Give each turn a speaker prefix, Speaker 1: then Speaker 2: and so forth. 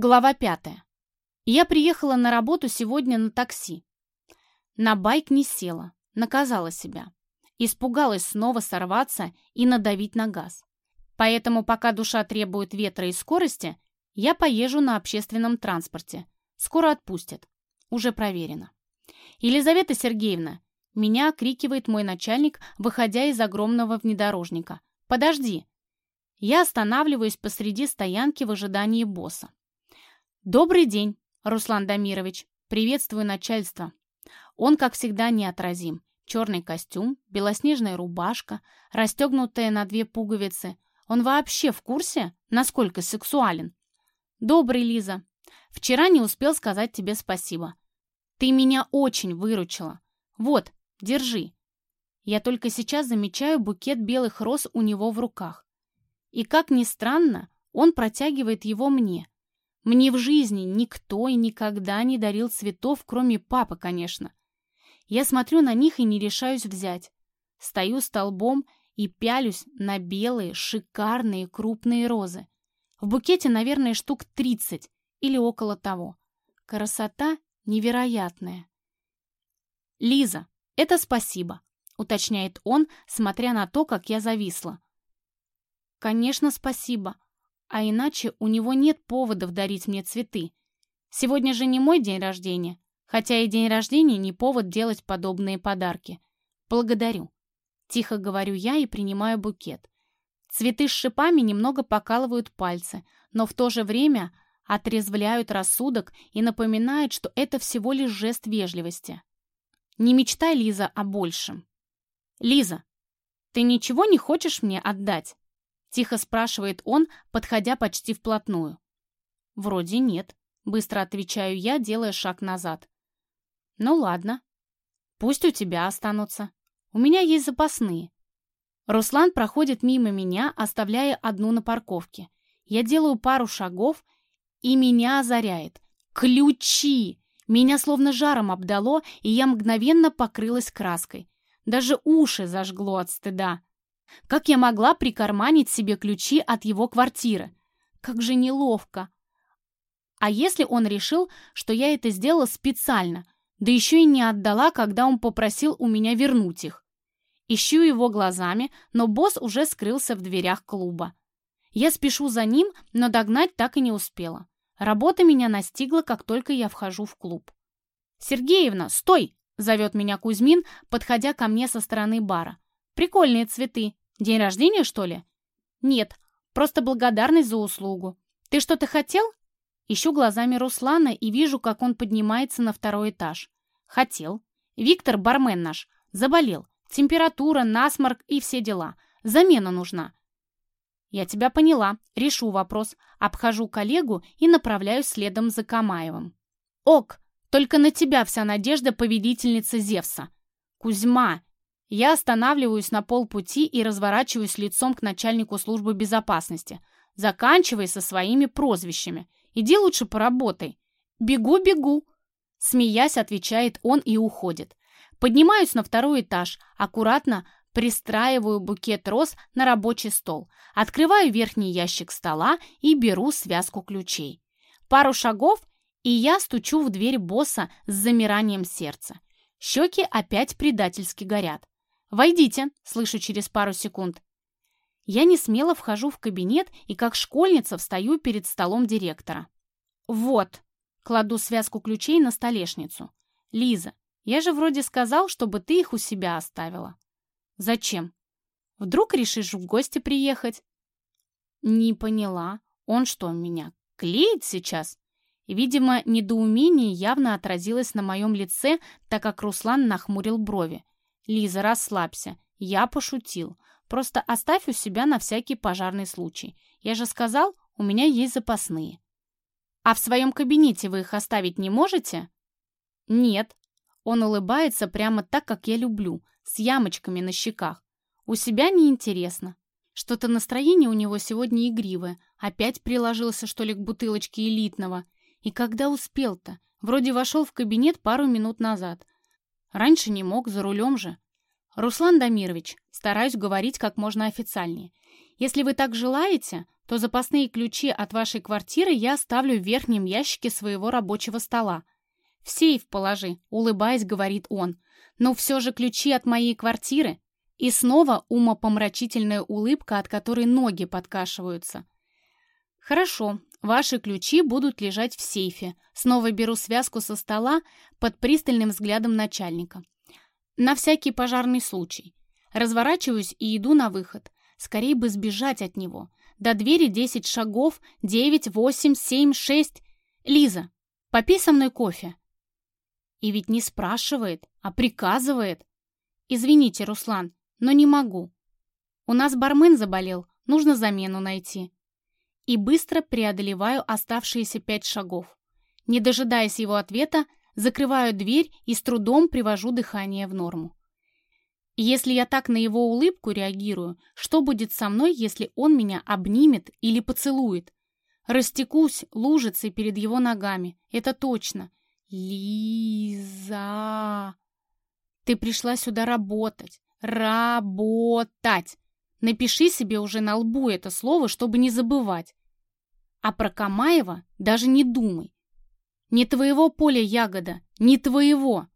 Speaker 1: Глава пятая. Я приехала на работу сегодня на такси. На байк не села, наказала себя. Испугалась снова сорваться и надавить на газ. Поэтому пока душа требует ветра и скорости, я поезжу на общественном транспорте. Скоро отпустят. Уже проверено. «Елизавета Сергеевна!» Меня окрикивает мой начальник, выходя из огромного внедорожника. «Подожди!» Я останавливаюсь посреди стоянки в ожидании босса. «Добрый день, Руслан Дамирович. Приветствую начальство». Он, как всегда, неотразим. Черный костюм, белоснежная рубашка, расстегнутая на две пуговицы. Он вообще в курсе, насколько сексуален? «Добрый, Лиза. Вчера не успел сказать тебе спасибо. Ты меня очень выручила. Вот, держи». Я только сейчас замечаю букет белых роз у него в руках. И, как ни странно, он протягивает его мне. Мне в жизни никто и никогда не дарил цветов, кроме папы, конечно. Я смотрю на них и не решаюсь взять. Стою столбом и пялюсь на белые, шикарные, крупные розы. В букете, наверное, штук 30 или около того. Красота невероятная. «Лиза, это спасибо», — уточняет он, смотря на то, как я зависла. «Конечно, спасибо. А иначе у него нет поводов дарить мне цветы. Сегодня же не мой день рождения, хотя и день рождения не повод делать подобные подарки. Благодарю. Тихо говорю я и принимаю букет. Цветы с шипами немного покалывают пальцы, но в то же время отрезвляют рассудок и напоминают, что это всего лишь жест вежливости. Не мечтай, Лиза, о большем. Лиза, ты ничего не хочешь мне отдать? Тихо спрашивает он, подходя почти вплотную. «Вроде нет», — быстро отвечаю я, делая шаг назад. «Ну ладно. Пусть у тебя останутся. У меня есть запасные». Руслан проходит мимо меня, оставляя одну на парковке. Я делаю пару шагов, и меня озаряет. Ключи! Меня словно жаром обдало, и я мгновенно покрылась краской. Даже уши зажгло от стыда. Как я могла прикарманить себе ключи от его квартиры? Как же неловко. А если он решил, что я это сделала специально, да еще и не отдала, когда он попросил у меня вернуть их? Ищу его глазами, но босс уже скрылся в дверях клуба. Я спешу за ним, но догнать так и не успела. Работа меня настигла, как только я вхожу в клуб. «Сергеевна, стой!» — зовет меня Кузьмин, подходя ко мне со стороны бара. «Прикольные цветы. День рождения, что ли? Нет, просто благодарность за услугу. Ты что-то хотел? Ищу глазами Руслана и вижу, как он поднимается на второй этаж. Хотел. Виктор, бармен наш, заболел. Температура, насморк и все дела. Замена нужна. Я тебя поняла. Решу вопрос. Обхожу коллегу и направляюсь следом за Камаевым. Ок, только на тебя вся надежда повелительницы Зевса. Кузьма, я останавливаюсь на полпути и разворачиваюсь лицом к начальнику службы безопасности. Заканчивай со своими прозвищами. Иди лучше поработай. Бегу, бегу. Смеясь, отвечает он и уходит. Поднимаюсь на второй этаж, аккуратно пристраиваю букет роз на рабочий стол, открываю верхний ящик стола и беру связку ключей. Пару шагов, и я стучу в дверь босса с замиранием сердца. Щеки опять предательски горят. «Войдите», — слышу через пару секунд. Я не смело вхожу в кабинет и как школьница встаю перед столом директора. «Вот», — кладу связку ключей на столешницу. «Лиза, я же вроде сказал, чтобы ты их у себя оставила». «Зачем? Вдруг решишь в гости приехать?» «Не поняла. Он что, меня клеит сейчас?» Видимо, недоумение явно отразилось на моем лице, так как Руслан нахмурил брови. «Лиза, расслабься. Я пошутил. Просто оставь у себя на всякий пожарный случай. Я же сказал, у меня есть запасные». «А в своем кабинете вы их оставить не можете?» «Нет». Он улыбается прямо так, как я люблю, с ямочками на щеках. «У себя неинтересно. Что-то настроение у него сегодня игривое. Опять приложился, что ли, к бутылочке элитного. И когда успел-то? Вроде вошел в кабинет пару минут назад. Раньше не мог, за рулем же. Руслан Дамирович, стараюсь говорить как можно официальнее. Если вы так желаете, то запасные ключи от вашей квартиры я оставлю в верхнем ящике своего рабочего стола. В сейф положи, улыбаясь, говорит он. Но все же ключи от моей квартиры. И снова умопомрачительная улыбка, от которой ноги подкашиваются. Хорошо, ваши ключи будут лежать в сейфе. Снова беру связку со стола под пристальным взглядом начальника. На всякий пожарный случай. Разворачиваюсь и иду на выход. Скорее бы сбежать от него. До двери 10 шагов, 9, 8, 7, 6. Лиза, попей со мной кофе. И ведь не спрашивает, а приказывает. Извините, Руслан, но не могу. У нас бармен заболел, нужно замену найти. И быстро преодолеваю оставшиеся пять шагов. Не дожидаясь его ответа, закрываю дверь и с трудом привожу дыхание в норму. Если я так на его улыбку реагирую, что будет со мной, если он меня обнимет или поцелует? Растекусь лужицей перед его ногами, это точно. Лиза, ты пришла сюда работать, работать. Напиши себе уже на лбу это слово, чтобы не забывать. А про Камаева даже не думай. Не твоего поля ягода, не твоего.